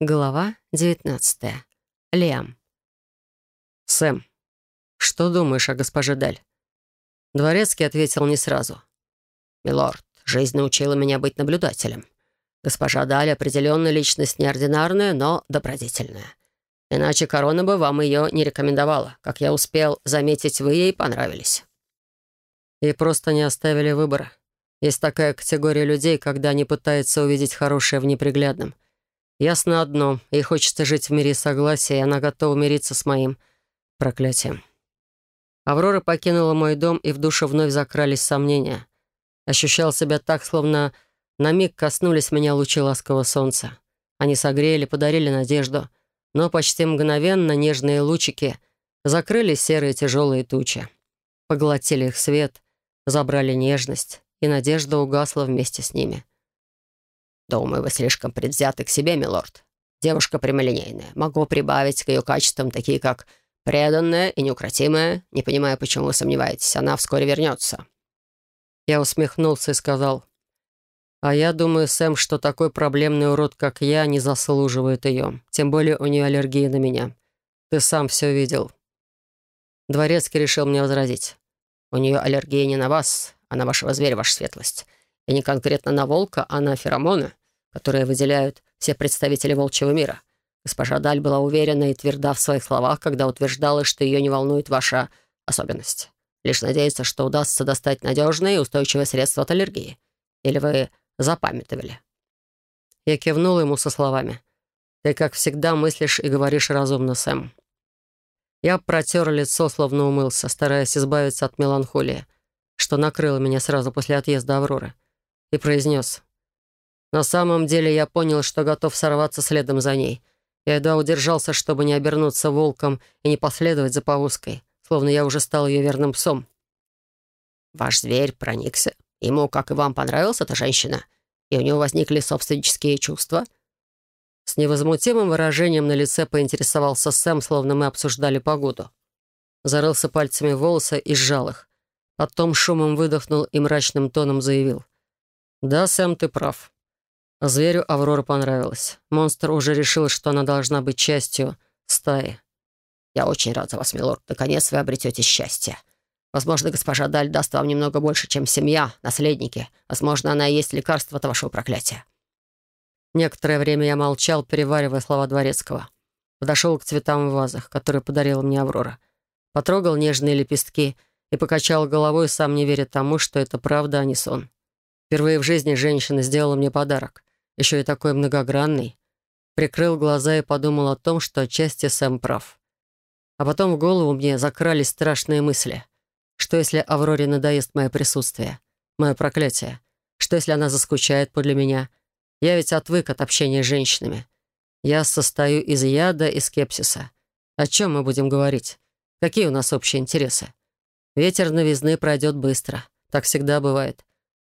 Глава 19. Лиам. «Сэм, что думаешь о госпоже Даль?» Дворецкий ответил не сразу. «Милорд, жизнь научила меня быть наблюдателем. Госпожа Даль определенно личность неординарная, но добродетельная. Иначе корона бы вам ее не рекомендовала. Как я успел заметить, вы ей понравились». И просто не оставили выбора. Есть такая категория людей, когда они пытаются увидеть хорошее в неприглядном — Ясно одно, ей хочется жить в мире согласия, и она готова мириться с моим проклятием. Аврора покинула мой дом, и в душу вновь закрались сомнения. Ощущал себя так, словно на миг коснулись меня лучи ласкового солнца. Они согрели, подарили надежду, но почти мгновенно нежные лучики закрыли серые тяжелые тучи. Поглотили их свет, забрали нежность, и надежда угасла вместе с ними. «Думаю, вы слишком предвзяты к себе, милорд. Девушка прямолинейная. Могу прибавить к ее качествам, такие как преданная и неукротимая. Не понимаю, почему вы сомневаетесь. Она вскоре вернется». Я усмехнулся и сказал, «А я думаю, Сэм, что такой проблемный урод, как я, не заслуживает ее. Тем более у нее аллергия на меня. Ты сам все видел». Дворецкий решил мне возразить. «У нее аллергия не на вас, а на вашего зверя, ваша светлость. И не конкретно на волка, а на феромоны которые выделяют все представители волчьего мира. Госпожа Даль была уверена и тверда в своих словах, когда утверждала, что ее не волнует ваша особенность. Лишь надеется, что удастся достать надежное и устойчивое средство от аллергии. Или вы запамятовали?» Я кивнул ему со словами. «Ты, как всегда, мыслишь и говоришь разумно, Сэм». Я протер лицо, словно умылся, стараясь избавиться от меланхолии, что накрыло меня сразу после отъезда Авроры, и произнес на самом деле я понял, что готов сорваться следом за ней. Я едва удержался, чтобы не обернуться волком и не последовать за повозкой, словно я уже стал ее верным псом. «Ваш зверь проникся. Ему, как и вам, понравилась эта женщина? И у него возникли собственнические чувства?» С невозмутимым выражением на лице поинтересовался Сэм, словно мы обсуждали погоду. Зарылся пальцами волосы и сжал их. Потом шумом выдохнул и мрачным тоном заявил. «Да, Сэм, ты прав. Зверю Аврора понравилась. Монстр уже решил, что она должна быть частью стаи. «Я очень рад за вас, милорд. Наконец вы обретете счастье. Возможно, госпожа Даль даст вам немного больше, чем семья, наследники. Возможно, она и есть лекарство от вашего проклятия». Некоторое время я молчал, переваривая слова Дворецкого. Подошел к цветам в вазах, которые подарила мне Аврора. Потрогал нежные лепестки и покачал головой, сам не веря тому, что это правда, а не сон. Впервые в жизни женщина сделала мне подарок еще и такой многогранный, прикрыл глаза и подумал о том, что отчасти Сэм прав. А потом в голову мне закрались страшные мысли. Что если Авроре надоест мое присутствие, мое проклятие? Что если она заскучает подле меня? Я ведь отвык от общения с женщинами. Я состою из яда и скепсиса. О чем мы будем говорить? Какие у нас общие интересы? Ветер новизны пройдет быстро. Так всегда бывает.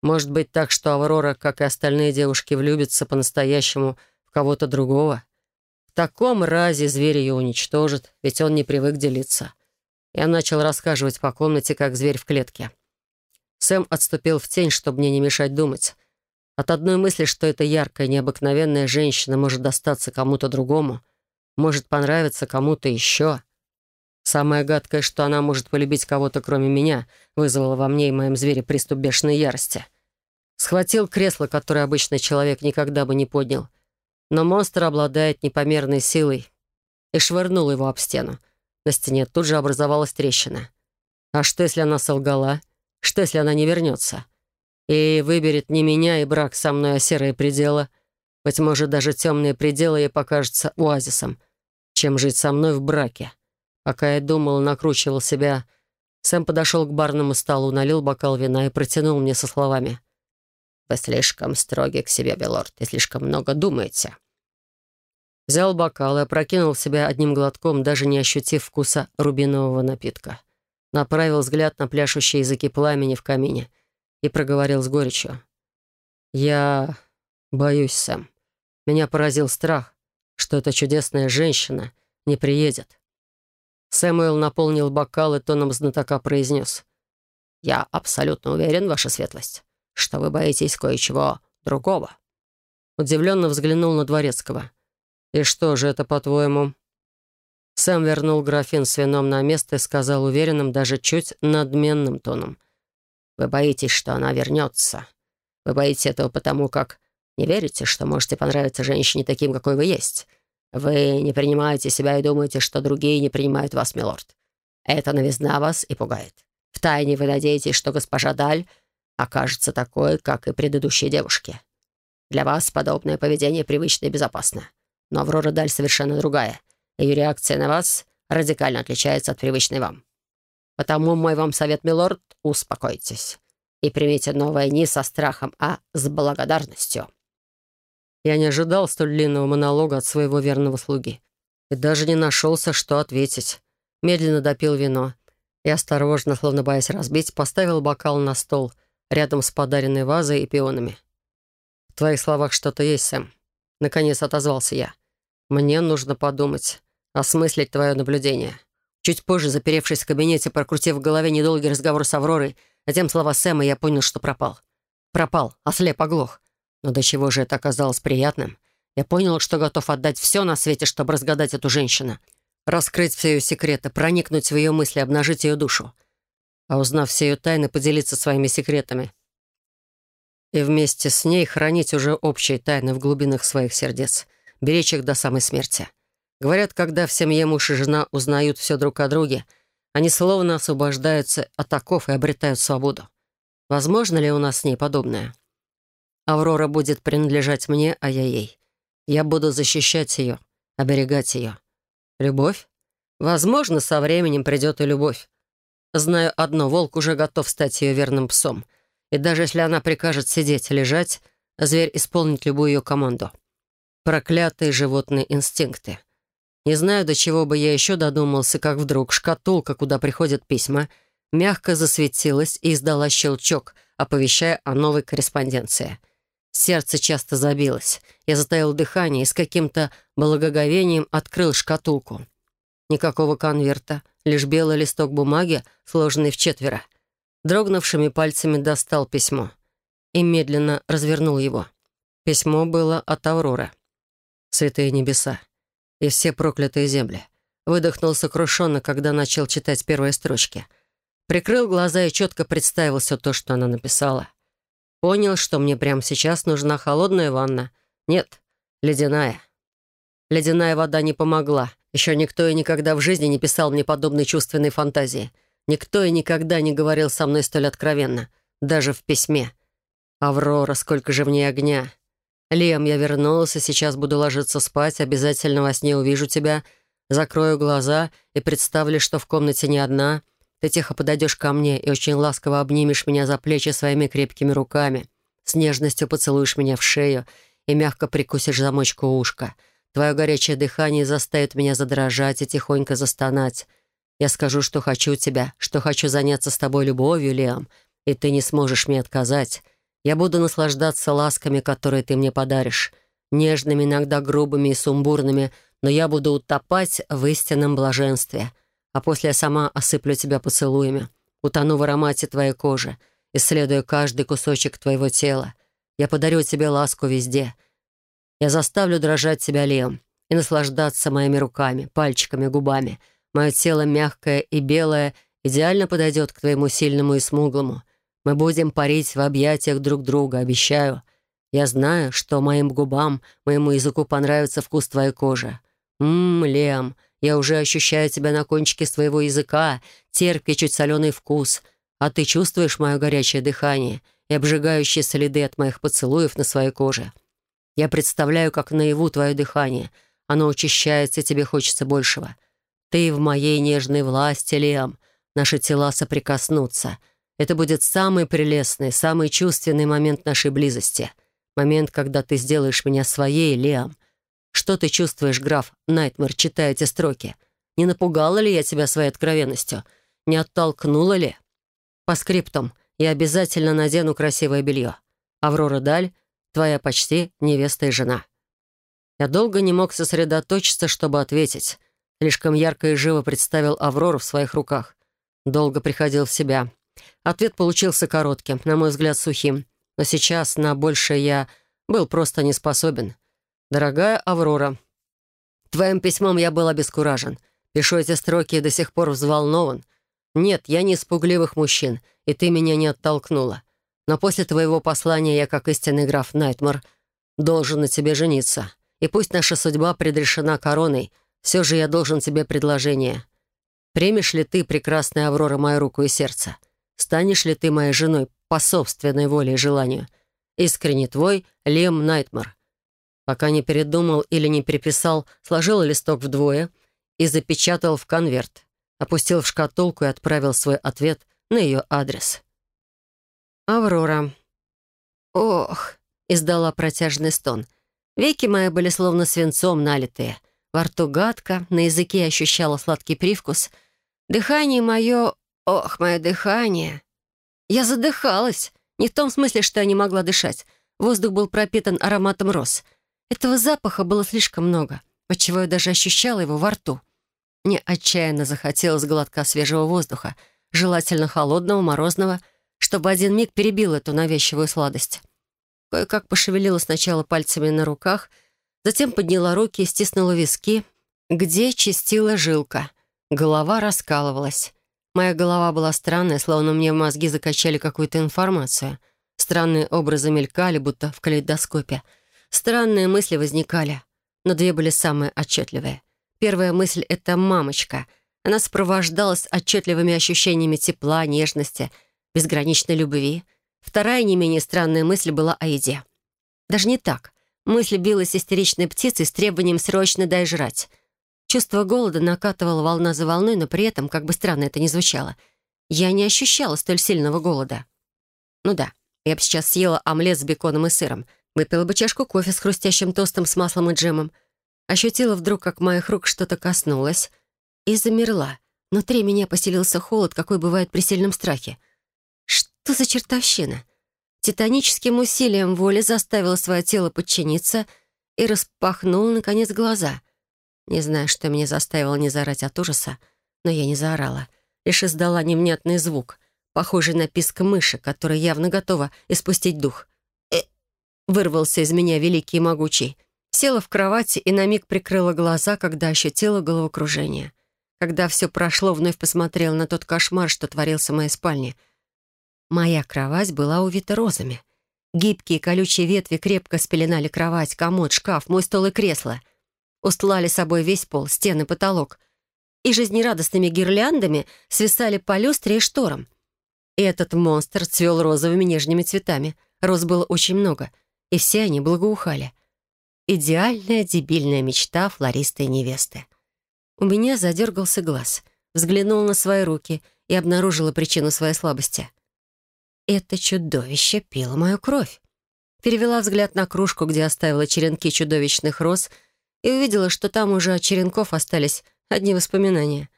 Может быть так, что Аврора, как и остальные девушки, влюбится по-настоящему в кого-то другого? В таком разе зверь ее уничтожит, ведь он не привык делиться. Я начал рассказывать по комнате, как зверь в клетке. Сэм отступил в тень, чтобы мне не мешать думать. От одной мысли, что эта яркая, необыкновенная женщина может достаться кому-то другому, может понравиться кому-то еще. Самое гадкое, что она может полюбить кого-то, кроме меня, вызвало во мне и моем звере приступ бешеной ярости. Схватил кресло, которое обычный человек никогда бы не поднял. Но монстр обладает непомерной силой и швырнул его об стену. На стене тут же образовалась трещина. А что, если она солгала? Что, если она не вернется? И выберет не меня и брак со мной, а серые пределы? Быть может, даже темные пределы ей покажутся оазисом, чем жить со мной в браке. Пока я думал, накручивал себя, Сэм подошел к барному столу, налил бокал вина и протянул мне со словами. «Вы слишком строги к себе, Белорд, и слишком много думаете». Взял бокал и опрокинул себя одним глотком, даже не ощутив вкуса рубинового напитка. Направил взгляд на пляшущие языки пламени в камине и проговорил с горечью. «Я боюсь, Сэм. Меня поразил страх, что эта чудесная женщина не приедет. Сэмюэл наполнил бокал и тоном знатока произнес. «Я абсолютно уверен, ваша светлость, что вы боитесь кое-чего другого». Удивленно взглянул на Дворецкого. «И что же это, по-твоему?» Сэм вернул графин с вином на место и сказал уверенным, даже чуть надменным тоном. «Вы боитесь, что она вернется. Вы боитесь этого потому, как не верите, что можете понравиться женщине таким, какой вы есть. Вы не принимаете себя и думаете, что другие не принимают вас, милорд. Это новизна вас и пугает. Втайне вы надеетесь, что госпожа Даль окажется такой, как и предыдущие девушки. Для вас подобное поведение привычно и безопасно. Но Аврора Даль совершенно другая. Ее реакция на вас радикально отличается от привычной вам. Потому мой вам совет, милорд, успокойтесь и примите новое не со страхом, а с благодарностью». Я не ожидал столь длинного монолога от своего верного слуги и даже не нашелся, что ответить. Медленно допил вино и осторожно, словно боясь разбить, поставил бокал на стол рядом с подаренной вазой и пионами. «В твоих словах что-то есть, Сэм», — наконец отозвался я. «Мне нужно подумать, осмыслить твое наблюдение». Чуть позже, заперевшись в кабинете, прокрутив в голове недолгий разговор с Авророй, затем слова Сэма, я понял, что пропал. Пропал, ослеп, оглох. Но до чего же это оказалось приятным? Я понял, что готов отдать все на свете, чтобы разгадать эту женщину. Раскрыть все ее секреты, проникнуть в ее мысли, обнажить ее душу. А узнав все ее тайны, поделиться своими секретами. И вместе с ней хранить уже общие тайны в глубинах своих сердец. Беречь их до самой смерти. Говорят, когда в семье муж и жена узнают все друг о друге, они словно освобождаются от оков и обретают свободу. Возможно ли у нас с ней подобное? Аврора будет принадлежать мне, а я ей. Я буду защищать ее, оберегать ее. Любовь? Возможно, со временем придет и любовь. Знаю одно, волк уже готов стать ее верным псом. И даже если она прикажет сидеть, лежать, зверь исполнит любую ее команду. Проклятые животные инстинкты — не знаю, до чего бы я еще додумался, как вдруг шкатулка, куда приходят письма, мягко засветилась и издала щелчок, оповещая о новой корреспонденции. Сердце часто забилось. Я затаил дыхание и с каким-то благоговением открыл шкатулку. Никакого конверта, лишь белый листок бумаги, сложенный в четверо. Дрогнувшими пальцами достал письмо и медленно развернул его. Письмо было от Авроры. «Святые небеса, и все проклятые земли. Выдохнул сокрушенно, когда начал читать первые строчки. Прикрыл глаза и четко представил все то, что она написала. Понял, что мне прямо сейчас нужна холодная ванна. Нет, ледяная. Ледяная вода не помогла. Еще никто и никогда в жизни не писал мне подобной чувственной фантазии. Никто и никогда не говорил со мной столь откровенно. Даже в письме. «Аврора, сколько же в ней огня!» «Лем, я вернулся, сейчас буду ложиться спать, обязательно во сне увижу тебя, закрою глаза и представлю, что в комнате не одна. Ты тихо подойдешь ко мне и очень ласково обнимешь меня за плечи своими крепкими руками, с нежностью поцелуешь меня в шею и мягко прикусишь замочку ушка. Твое горячее дыхание заставит меня задрожать и тихонько застонать. Я скажу, что хочу тебя, что хочу заняться с тобой любовью, Лем, и ты не сможешь мне отказать». Я буду наслаждаться ласками, которые ты мне подаришь, нежными, иногда грубыми и сумбурными, но я буду утопать в истинном блаженстве. А после я сама осыплю тебя поцелуями, утону в аромате твоей кожи, исследуя каждый кусочек твоего тела. Я подарю тебе ласку везде. Я заставлю дрожать тебя лем и наслаждаться моими руками, пальчиками, губами. Мое тело мягкое и белое идеально подойдет к твоему сильному и смуглому. Мы будем парить в объятиях друг друга, обещаю. Я знаю, что моим губам, моему языку понравится вкус твоей кожи. Ммм, Лем, я уже ощущаю тебя на кончике своего языка, терпкий, чуть соленый вкус. А ты чувствуешь мое горячее дыхание и обжигающие следы от моих поцелуев на своей коже. Я представляю, как наяву твое дыхание. Оно учащается, и тебе хочется большего. Ты в моей нежной власти, Лем. Наши тела соприкоснутся — это будет самый прелестный, самый чувственный момент нашей близости. Момент, когда ты сделаешь меня своей, Лиам. Что ты чувствуешь, граф Найтмер, читая эти строки? Не напугала ли я тебя своей откровенностью? Не оттолкнула ли? По скриптам я обязательно надену красивое белье. Аврора Даль, твоя почти невеста и жена. Я долго не мог сосредоточиться, чтобы ответить. Слишком ярко и живо представил Аврору в своих руках. Долго приходил в себя. Ответ получился коротким, на мой взгляд, сухим. Но сейчас на большее я был просто не способен. «Дорогая Аврора, Твоим письмом я был обескуражен. Пишу эти строки и до сих пор взволнован. Нет, я не из пугливых мужчин, и ты меня не оттолкнула. Но после твоего послания я, как истинный граф Найтмар, должен на тебе жениться. И пусть наша судьба предрешена короной, все же я должен тебе предложение. Примешь ли ты, прекрасная Аврора, мою руку и сердце? Станешь ли ты моей женой по собственной воле и желанию? Искренне твой Лем Найтмар. Пока не передумал или не переписал, сложил листок вдвое и запечатал в конверт, опустил в шкатулку и отправил свой ответ на ее адрес. «Аврора». «Ох», — издала протяжный стон. Веки мои были словно свинцом налитые. Во рту гадко, на языке ощущала сладкий привкус. Дыхание мое... Ох, мое дыхание. Я задыхалась. Не в том смысле, что я не могла дышать. Воздух был пропитан ароматом роз. Этого запаха было слишком много, отчего я даже ощущала его во рту. Мне отчаянно захотелось глотка свежего воздуха, желательно холодного, морозного, чтобы один миг перебил эту навязчивую сладость. Кое-как пошевелила сначала пальцами на руках, затем подняла руки и стиснула виски, где чистила жилка. Голова раскалывалась. Моя голова была странная, словно мне в мозги закачали какую-то информацию. Странные образы мелькали, будто в калейдоскопе — Странные мысли возникали, но две были самые отчетливые. Первая мысль — это мамочка. Она сопровождалась отчетливыми ощущениями тепла, нежности, безграничной любви. Вторая не менее странная мысль была о еде. Даже не так. Мысль билась истеричной птицей с требованием срочно дай жрать. Чувство голода накатывало волна за волной, но при этом, как бы странно это ни звучало, я не ощущала столь сильного голода. Ну да, я бы сейчас съела омлет с беконом и сыром — Выпила бы чашку кофе с хрустящим тостом с маслом и джемом. Ощутила вдруг, как моих рук что-то коснулось. И замерла. Внутри меня поселился холод, какой бывает при сильном страхе. Что за чертовщина? Титаническим усилием воли заставила свое тело подчиниться и распахнула, наконец, глаза. Не знаю, что меня заставило не заорать от ужаса, но я не заорала. Лишь издала невнятный звук, похожий на писк мыши, которая явно готова испустить дух. Вырвался из меня великий и могучий. Села в кровати и на миг прикрыла глаза, когда ощутила головокружение. Когда все прошло, вновь посмотрела на тот кошмар, что творился в моей спальне. Моя кровать была увита розами. Гибкие колючие ветви крепко спеленали кровать, комод, шкаф, мой стол и кресло. Устлали собой весь пол, стены, потолок. И жизнерадостными гирляндами свисали по люстре и шторам. И этот монстр цвел розовыми нежными цветами. Роз было очень много — и все они благоухали. Идеальная дебильная мечта флориста невесты. У меня задергался глаз, взглянул на свои руки и обнаружила причину своей слабости. Это чудовище пило мою кровь. Перевела взгляд на кружку, где оставила черенки чудовищных роз, и увидела, что там уже от черенков остались одни воспоминания.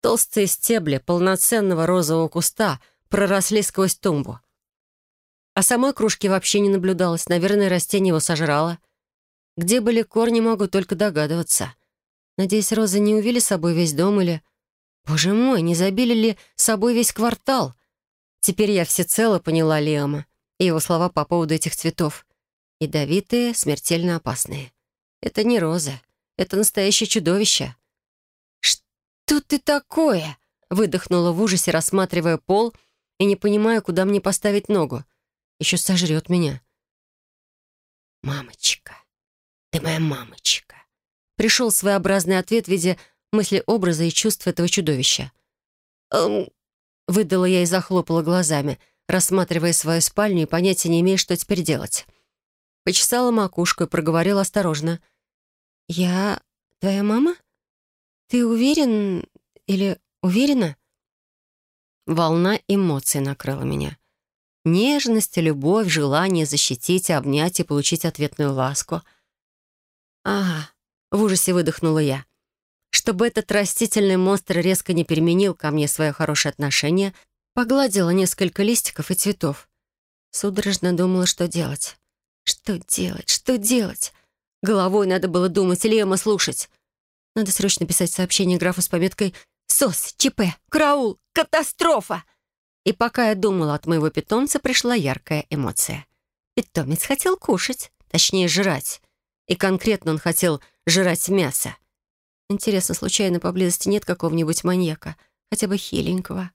Толстые стебли полноценного розового куста проросли сквозь тумбу. А самой кружки вообще не наблюдалось. Наверное, растение его сожрало. Где были корни, могу только догадываться. Надеюсь, розы не увели с собой весь дом или... Боже мой, не забили ли с собой весь квартал? Теперь я всецело поняла Лиама и его слова по поводу этих цветов. Ядовитые, смертельно опасные. Это не роза, это настоящее чудовище. «Что ты такое?» — выдохнула в ужасе, рассматривая пол и не понимая, куда мне поставить ногу. Еще сожрет меня. «Мамочка, ты моя мамочка!» Пришел своеобразный ответ в виде мысли образа и чувств этого чудовища. «Эм...» — выдала я и захлопала глазами, рассматривая свою спальню и понятия не имея, что теперь делать. Почесала макушку и проговорила осторожно. «Я твоя мама? Ты уверен или уверена?» Волна эмоций накрыла меня. Нежность, любовь, желание защитить, обнять и получить ответную ласку. «Ага», — в ужасе выдохнула я. Чтобы этот растительный монстр резко не переменил ко мне свое хорошее отношение, погладила несколько листиков и цветов. Судорожно думала, что делать. Что делать? Что делать? Головой надо было думать, Лема слушать. Надо срочно писать сообщение графу с пометкой «СОС, ЧП, караул, катастрофа!» И пока я думала, от моего питомца пришла яркая эмоция. Питомец хотел кушать, точнее, жрать. И конкретно он хотел жрать мясо. Интересно, случайно поблизости нет какого-нибудь маньяка? Хотя бы хиленького.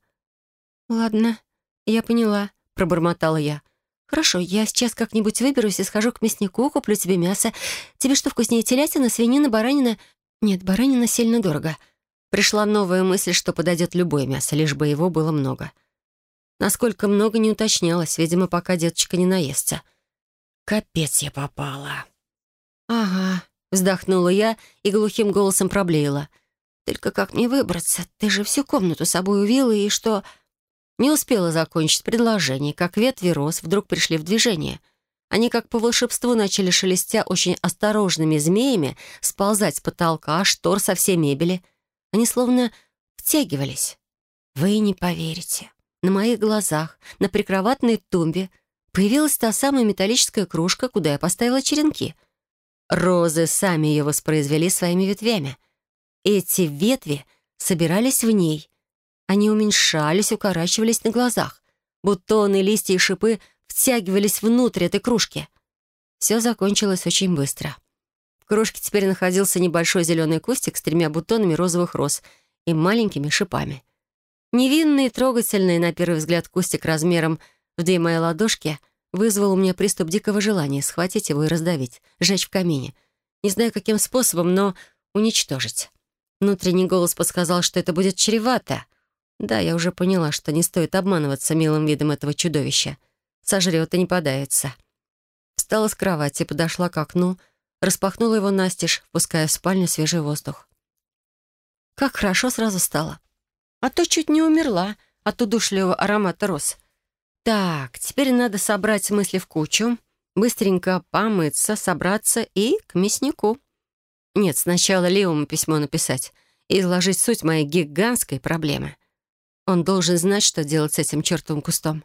«Ладно, я поняла», — пробормотала я. «Хорошо, я сейчас как-нибудь выберусь и схожу к мяснику, куплю тебе мясо. Тебе что вкуснее, телятина, свинина, баранина? Нет, баранина сильно дорого». Пришла новая мысль, что подойдет любое мясо, лишь бы его было много. Насколько много не уточнялось, видимо, пока деточка не наестся. Капец я попала. «Ага», — вздохнула я и глухим голосом проблеяла. «Только как мне выбраться? Ты же всю комнату собой увила, и что...» Не успела закончить предложение, как ветви роз вдруг пришли в движение. Они как по волшебству начали шелестя очень осторожными змеями сползать с потолка, штор со всей мебели. Они словно втягивались. Вы не поверите. На моих глазах, на прикроватной тумбе, появилась та самая металлическая кружка, куда я поставила черенки. Розы сами ее воспроизвели своими ветвями. Эти ветви собирались в ней, они уменьшались, укорачивались на глазах. Бутоны, листья и шипы втягивались внутрь этой кружки. Все закончилось очень быстро. В кружке теперь находился небольшой зеленый кустик с тремя бутонами розовых роз и маленькими шипами. Невинный и трогательный, на первый взгляд, кустик размером в две мои ладошки вызвал у меня приступ дикого желания схватить его и раздавить, сжечь в камине. Не знаю, каким способом, но уничтожить. Внутренний голос подсказал, что это будет чревато — да, я уже поняла, что не стоит обманываться милым видом этого чудовища. Сожрет и не подается. Встала с кровати, подошла к окну, распахнула его настежь, впуская в спальню свежий воздух. Как хорошо сразу стало. А то чуть не умерла от удушливого аромата роз. Так, теперь надо собрать мысли в кучу, быстренько помыться, собраться и к мяснику. Нет, сначала Леому письмо написать и изложить суть моей гигантской проблемы. Он должен знать, что делать с этим чертовым кустом.